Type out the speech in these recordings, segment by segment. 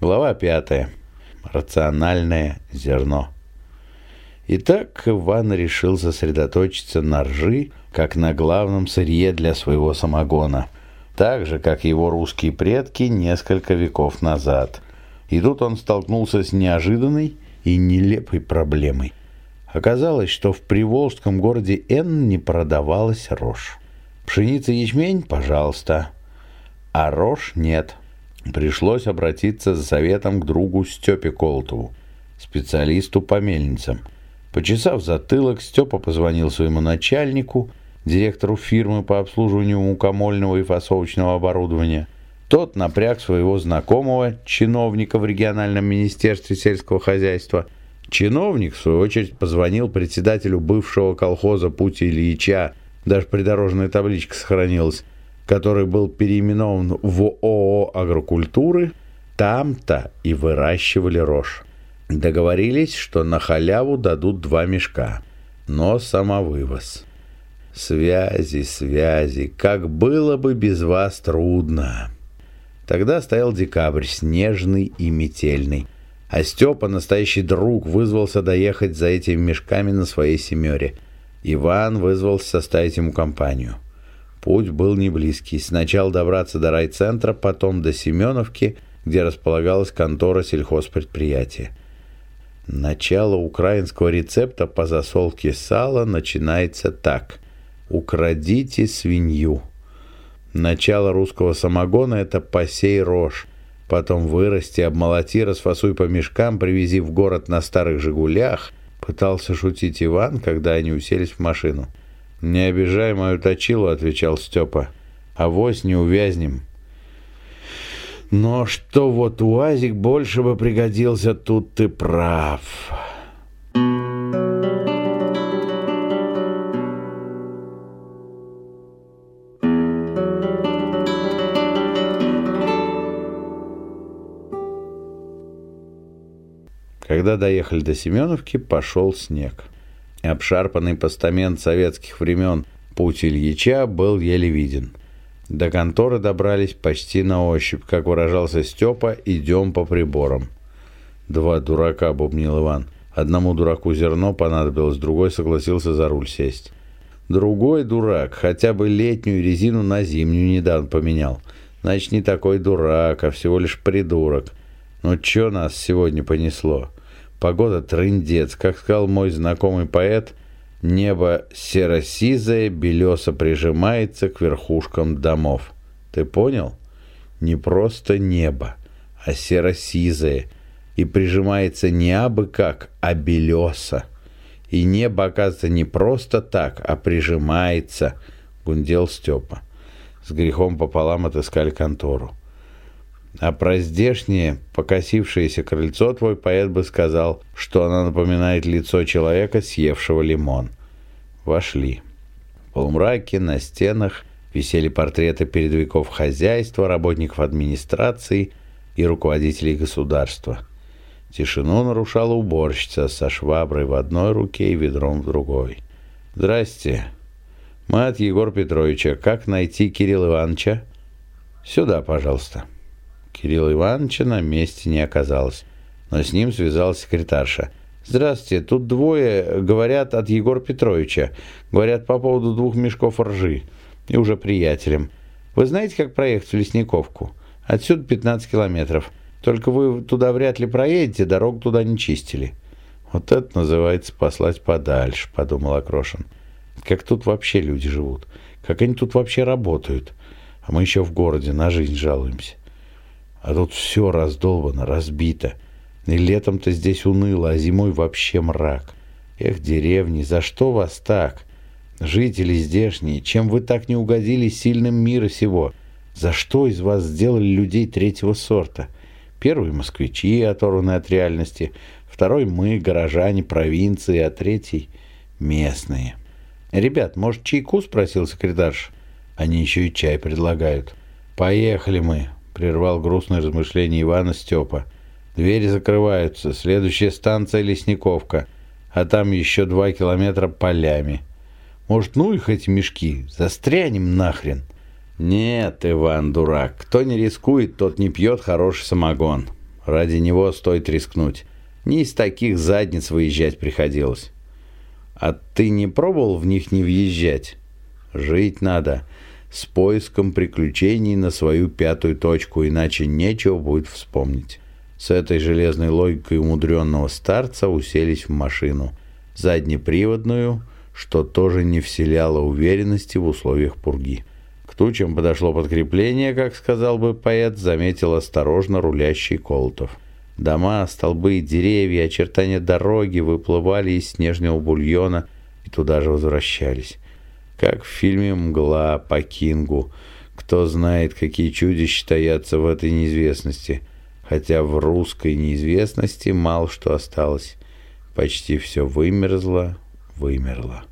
Глава пятая. Рациональное зерно. Итак, Иван решил сосредоточиться на ржи, как на главном сырье для своего самогона. Так же, как его русские предки несколько веков назад. И тут он столкнулся с неожиданной и нелепой проблемой. Оказалось, что в приволжском городе Н не продавалась рожь. Пшеница и ячмень – пожалуйста. А рожь нет. Пришлось обратиться за советом к другу Степе Колотову, специалисту по мельницам. Почесав затылок, Степа позвонил своему начальнику, директору фирмы по обслуживанию мукомольного и фасовочного оборудования. Тот напряг своего знакомого, чиновника в региональном министерстве сельского хозяйства. Чиновник, в свою очередь, позвонил председателю бывшего колхоза Пути Ильича, даже придорожная табличка сохранилась, который был переименован в ООО «Агрокультуры», там-то и выращивали рожь. Договорились, что на халяву дадут два мешка, но самовывоз. Связи, связи, как было бы без вас трудно. Тогда стоял декабрь, снежный и метельный. А Степа, настоящий друг, вызвался доехать за этими мешками на своей «семере». Иван вызвался составить ему компанию. Путь был не близкий. Сначала добраться до райцентра, потом до Семеновки, где располагалась контора сельхозпредприятия. Начало украинского рецепта по засолке сала начинается так. «Украдите свинью». Начало русского самогона – это «посей рожь». Потом вырасти, обмолоти, расфасуй по мешкам, привези в город на старых «Жигулях», пытался шутить Иван, когда они уселись в машину. «Не обижай мою точилу», – отвечал Степа. «Авось не увязнем». Но что вот УАЗик больше бы пригодился, тут ты прав. Когда доехали до Семеновки, пошел снег. Обшарпанный постамент советских времен путь Ильича был еле виден. До конторы добрались почти на ощупь, как выражался Степа, идем по приборам. Два дурака, бубнил Иван. Одному дураку зерно понадобилось, другой согласился за руль сесть. Другой дурак хотя бы летнюю резину на зимнюю недавно поменял. Значит, не такой дурак, а всего лишь придурок. Ну, чё нас сегодня понесло? Погода трындец. Как сказал мой знакомый поэт, небо серо-сизое, белесо прижимается к верхушкам домов. Ты понял? Не просто небо, а серо-сизое. И прижимается не абы как, а белесо. И небо, оказывается, не просто так, а прижимается, гундел Степа. С грехом пополам отыскали контору. А про здешнее покосившееся крыльцо твой поэт бы сказал, что оно напоминает лицо человека, съевшего лимон. Вошли. В полумраке на стенах висели портреты передовиков хозяйства, работников администрации и руководителей государства. Тишину нарушала уборщица со шваброй в одной руке и ведром в другой. «Здрасте. Мы от Егора Петровича. Как найти Кирилла Ивановича?» «Сюда, пожалуйста». Кирилла Ивановича на месте не оказалось, но с ним связалась секретарша. «Здравствуйте, тут двое, говорят, от Егора Петровича. Говорят по поводу двух мешков ржи. И уже приятелям. Вы знаете, как проехать в Лесниковку? Отсюда 15 километров. Только вы туда вряд ли проедете, дорогу туда не чистили». «Вот это называется послать подальше», — подумал Окрошин. «Как тут вообще люди живут? Как они тут вообще работают? А мы еще в городе на жизнь жалуемся». А тут все раздолбано, разбито. И летом-то здесь уныло, а зимой вообще мрак. Эх, деревни, за что вас так? Жители здешние, чем вы так не угодили сильным мира сего? За что из вас сделали людей третьего сорта? Первый — москвичи, оторванные от реальности. Второй — мы, горожане провинции, а третий — местные. «Ребят, может, чайку?» — спросил секретарш. «Они еще и чай предлагают». «Поехали мы», — прервал грустное размышление Ивана Степа. «Двери закрываются. Следующая станция — Лесниковка. а там еще два километра полями. Может, ну их эти мешки, застрянем нахрен. Нет, Иван, дурак, кто не рискует, тот не пьет хороший самогон. Ради него стоит рискнуть. Не из таких задниц выезжать приходилось. А ты не пробовал в них не въезжать? Жить надо с поиском приключений на свою пятую точку, иначе нечего будет вспомнить. С этой железной логикой умудренного старца уселись в машину. Заднеприводную, что тоже не вселяло уверенности в условиях пурги. К тучам подошло подкрепление, как сказал бы поэт, заметил осторожно рулящий Колотов. Дома, столбы, деревья, очертания дороги выплывали из снежного бульона и туда же возвращались. Как в фильме «Мгла» по Кингу. Кто знает, какие чудища таятся в этой неизвестности. Хотя в русской неизвестности мало что осталось. Почти все вымерзло, вымерло.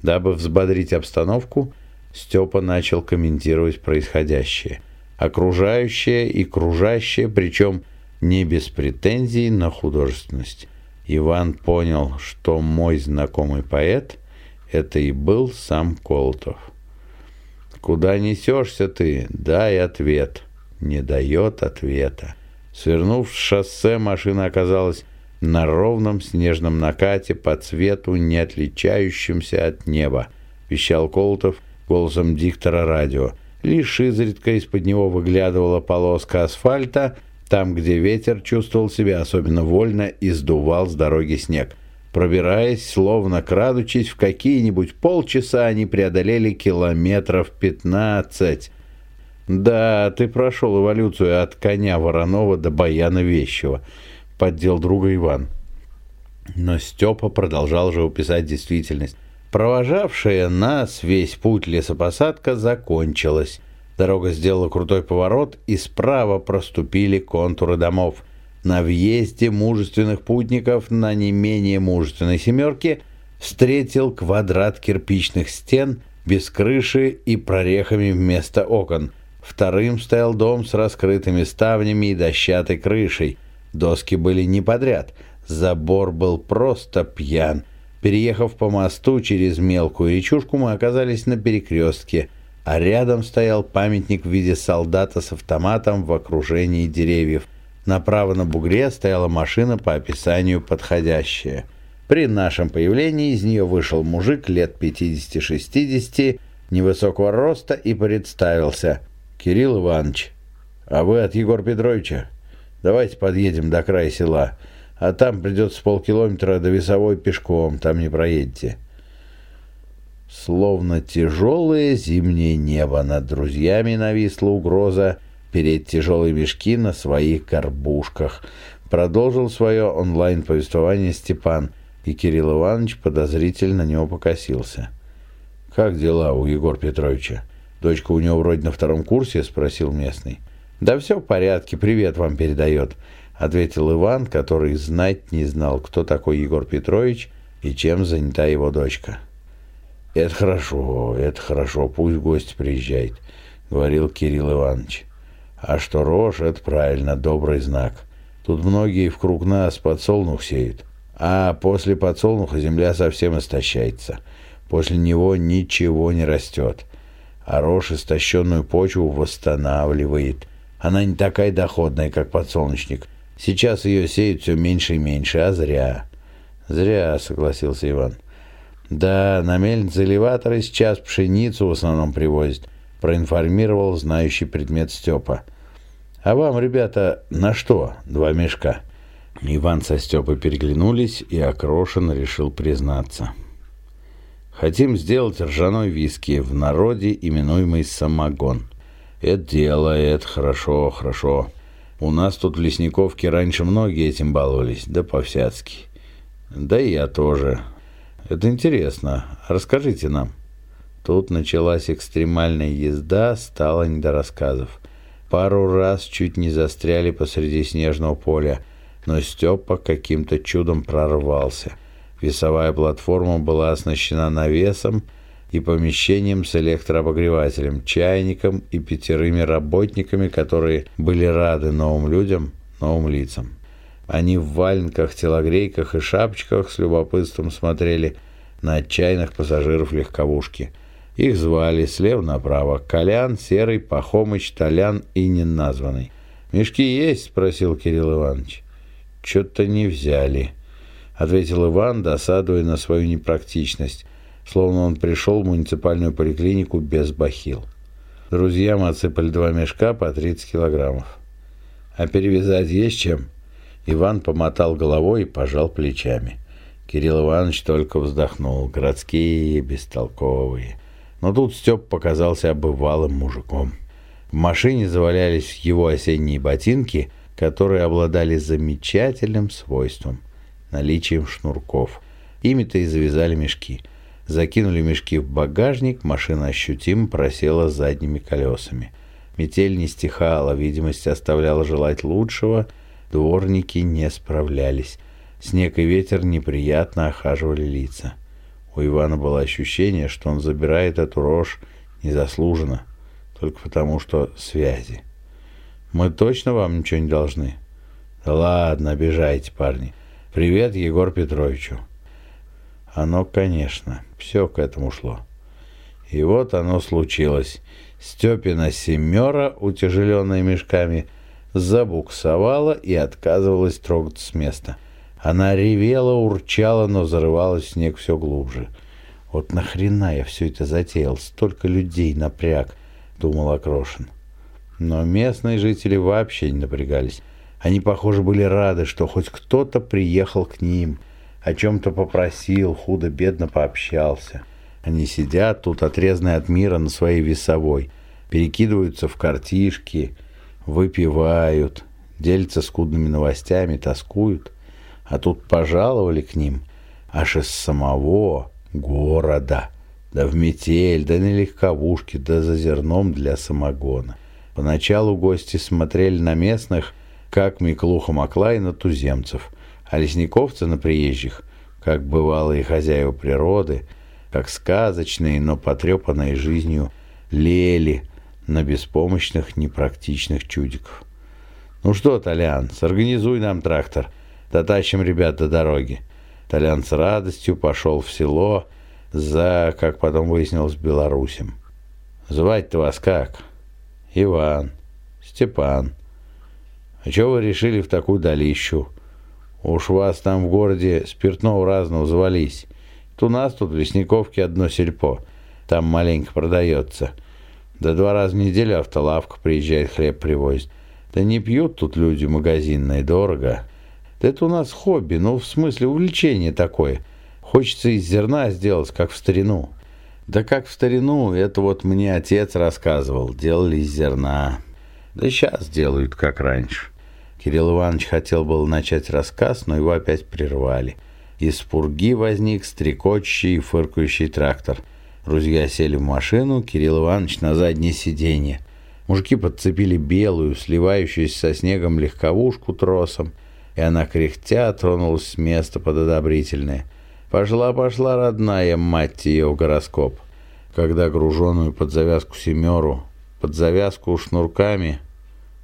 Дабы взбодрить обстановку, Степа начал комментировать происходящее. Окружающее и кружащее, причем не без претензий на художественность. Иван понял, что мой знакомый поэт – это и был сам Колотов. «Куда несешься ты? Дай ответ». Не дает ответа. Свернув с шоссе, машина оказалась на ровном снежном накате по цвету, не отличающемся от неба, вещал Колотов голосом диктора радио. Лишь изредка из-под него выглядывала полоска асфальта, там, где ветер чувствовал себя особенно вольно и сдувал с дороги снег. Пробираясь, словно крадучись, в какие-нибудь полчаса они преодолели километров пятнадцать. «Да, ты прошел эволюцию от коня Воронова до Баяна Вещего», — поддел друга Иван. Но Степа продолжал же уписать действительность. Провожавшая нас весь путь лесопосадка закончилась. Дорога сделала крутой поворот, и справа проступили контуры домов. На въезде мужественных путников на не менее мужественной «семерке» встретил квадрат кирпичных стен без крыши и прорехами вместо окон. Вторым стоял дом с раскрытыми ставнями и дощатой крышей. Доски были не подряд. Забор был просто пьян. Переехав по мосту через мелкую речушку, мы оказались на перекрестке, а рядом стоял памятник в виде солдата с автоматом в окружении деревьев. Направо на бугре стояла машина по описанию подходящая. При нашем появлении из нее вышел мужик лет 50-60, невысокого роста и представился. «Кирилл Иванович, а вы от Егора Петровича? Давайте подъедем до края села» а там придется полкилометра до весовой пешком, там не проедете. Словно тяжелое зимнее небо над друзьями нависла угроза переть тяжелые мешки на своих горбушках. Продолжил свое онлайн-повествование Степан, и Кирилл Иванович подозрительно на него покосился. «Как дела у Егора Петровича? Дочка у него вроде на втором курсе?» – спросил местный. «Да все в порядке, привет вам передает», — ответил Иван, который знать не знал, кто такой Егор Петрович и чем занята его дочка. «Это хорошо, это хорошо, пусть гость приезжает», — говорил Кирилл Иванович. «А что рожь, это правильно, добрый знак. Тут многие в круг нас подсолнух сеют, а после подсолнуха земля совсем истощается. После него ничего не растет, а рожь истощенную почву восстанавливает. Она не такая доходная, как подсолнечник» Сейчас ее сеют все меньше и меньше, а зря. Зря, согласился Иван. Да, на мельнице элеваторы сейчас пшеницу в основном привозят, проинформировал знающий предмет Степа. А вам, ребята, на что два мешка? Иван со Степой переглянулись, и Окрошин решил признаться. Хотим сделать ржаной виски, в народе именуемый самогон. Это дело, это хорошо, хорошо. У нас тут в Лесниковке раньше многие этим баловались, да по-всяцки. Да и я тоже. Это интересно. Расскажите нам. Тут началась экстремальная езда, стало не до рассказов. Пару раз чуть не застряли посреди снежного поля, но Степа каким-то чудом прорвался. Весовая платформа была оснащена навесом и помещением с электрообогревателем, чайником и пятерыми работниками, которые были рады новым людям, новым лицам. Они в валенках, телогрейках и шапочках с любопытством смотрели на отчаянных пассажиров легковушки. Их звали слева направо Колян, Серый, Пахомыч, Толян и неназванный. «Мешки есть?» – спросил Кирилл Иванович. «Что-то не взяли», – ответил Иван, досадуя на свою непрактичность, словно он пришел в муниципальную поликлинику без бахил. Друзьям отсыпали два мешка по 30 килограммов. «А перевязать есть чем?» Иван помотал головой и пожал плечами. Кирилл Иванович только вздохнул. Городские, бестолковые. Но тут Степ показался обывалым мужиком. В машине завалялись его осенние ботинки, которые обладали замечательным свойством – наличием шнурков. Ими-то и завязали мешки. Закинули мешки в багажник, машина ощутимо просела задними колесами. Метель не стихала, видимость оставляла желать лучшего – Дворники не справлялись. Снег и ветер неприятно охаживали лица. У Ивана было ощущение, что он забирает эту рожь незаслуженно, только потому что связи. «Мы точно вам ничего не должны?» «Да ладно, обижайте, парни. Привет Егор Петровичу». Оно, конечно, все к этому шло. И вот оно случилось. Степина семера, утяжеленная мешками, забуксовала и отказывалась трогаться с места. Она ревела, урчала, но зарывалась в снег все глубже. «Вот нахрена я все это затеял? Столько людей напряг», — думал Окрошин. Но местные жители вообще не напрягались. Они, похоже, были рады, что хоть кто-то приехал к ним, о чем-то попросил, худо-бедно пообщался. Они сидят тут, отрезанные от мира на своей весовой, перекидываются в картишки, выпивают, делятся скудными новостями, тоскуют. А тут пожаловали к ним аж из самого города. Да в метель, да на легковушке, да за зерном для самогона. Поначалу гости смотрели на местных, как Миклуха Макла и на туземцев, а лесниковцы на приезжих, как бывалые хозяева природы, как сказочные, но потрепанные жизнью лели – на беспомощных, непрактичных чудиков. «Ну что, Толян, сорганизуй нам трактор. Дотащим ребят до дороги». Толян с радостью пошел в село за, как потом выяснилось, Белорусем. «Звать-то вас как?» «Иван». «Степан». «А чего вы решили в такую долищу? Уж вас там в городе спиртного разного завались. у нас тут в Лесниковке одно сельпо. Там маленько продается». Да два раза в неделю автолавка приезжает, хлеб привозит. Да не пьют тут люди магазинные, дорого. Да это у нас хобби, ну, в смысле увлечение такое. Хочется из зерна сделать, как в старину. Да как в старину, это вот мне отец рассказывал, делали из зерна. Да сейчас делают, как раньше. Кирилл Иванович хотел был начать рассказ, но его опять прервали. Из пурги возник стрекочущий и фыркающий трактор – Друзья сели в машину, Кирилл Иванович на заднее сиденье. Мужики подцепили белую, сливающуюся со снегом легковушку тросом, и она, кряхтя, тронулась с места под одобрительное. Пошла-пошла, родная, мать ее, в гороскоп. Когда груженную под завязку семеру, под завязку шнурками,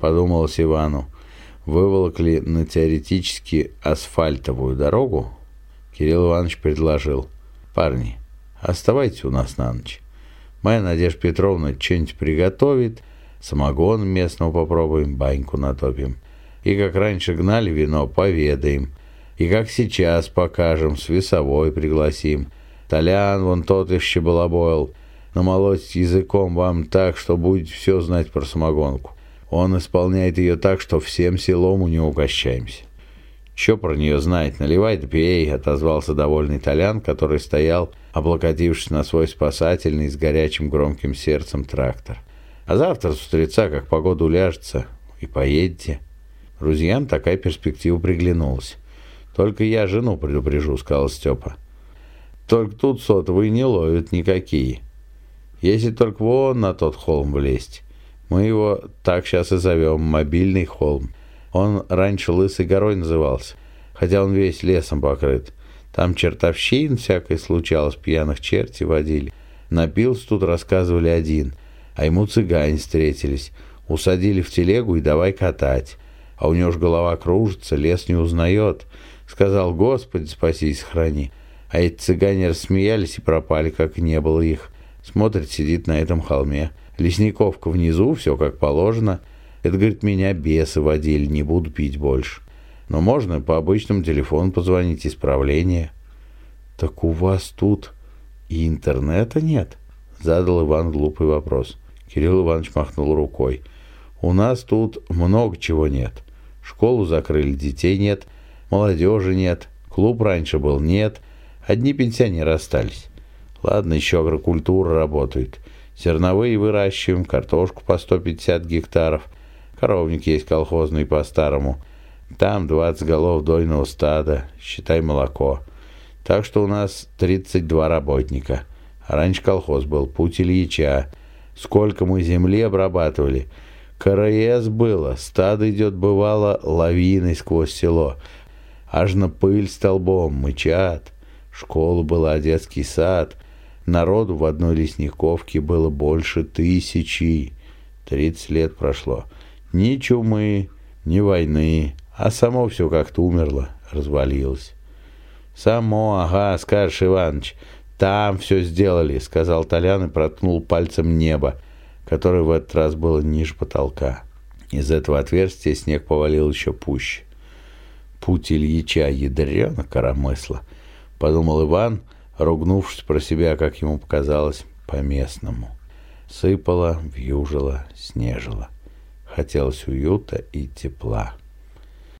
подумалось Ивану, выволокли на теоретически асфальтовую дорогу, Кирилл Иванович предложил, «Парни, Оставайтесь у нас на ночь. Моя Надежда Петровна что-нибудь приготовит, самогон местного попробуем, баньку натопим. И как раньше гнали вино, поведаем. И как сейчас покажем, с весовой пригласим. Толян вон тот еще балабоил. Намолоть языком вам так, что будете все знать про самогонку. Он исполняет ее так, что всем селом у него угощаемся. «Че про нее знать? Наливай да пей», — отозвался довольный Толян, который стоял, облокотившись на свой спасательный с горячим громким сердцем трактор. «А завтра с утреца, как погода уляжется, и поедете». Друзьям такая перспектива приглянулась. «Только я жену предупрежу», — сказал Степа. «Только тут сотовые не ловят никакие. Если только вон на тот холм влезть. Мы его так сейчас и зовем, мобильный холм». Он раньше Лысой горой назывался, хотя он весь лесом покрыт. Там чертовщин всякой случалось, пьяных черти водили. Напился тут, рассказывали один, а ему цыгане встретились. Усадили в телегу и давай катать. А у него ж голова кружится, лес не узнает. Сказал, Господи, спаси и сохрани. А эти цыгане рассмеялись и пропали, как не было их. Смотрит, сидит на этом холме. Лесниковка внизу, все как положено. Это, говорит, меня бесы водили, не буду пить больше. Но можно по обычному телефону позвонить, исправление. Так у вас тут и интернета нет? Задал Иван глупый вопрос. Кирилл Иванович махнул рукой. У нас тут много чего нет. Школу закрыли, детей нет, молодежи нет, клуб раньше был, нет. Одни пенсионеры остались. Ладно, еще агрокультура работает. Зерновые выращиваем, картошку по 150 гектаров. Коровник есть колхозный по-старому. Там 20 голов дойного стада, считай молоко. Так что у нас 32 работника. Раньше колхоз был, путь Ильича. Сколько мы земли обрабатывали – КРС было, стадо идет, бывало, лавиной сквозь село. Аж на пыль столбом мычат. Школа была, детский сад. Народу в одной лесниковке было больше тысячи. Тридцать лет прошло. Ни чумы, ни войны, а само все как-то умерло, развалилось. «Само, ага, скажешь, Иваныч, там все сделали», — сказал Толян и проткнул пальцем небо которое в этот раз было ниже потолка. Из этого отверстия снег повалил еще пуще. Путь Ильича ядрена коромысла, подумал Иван, ругнувшись про себя, как ему показалось, по-местному. Сыпало, вьюжило, снежило. Хотелось уюта и тепла.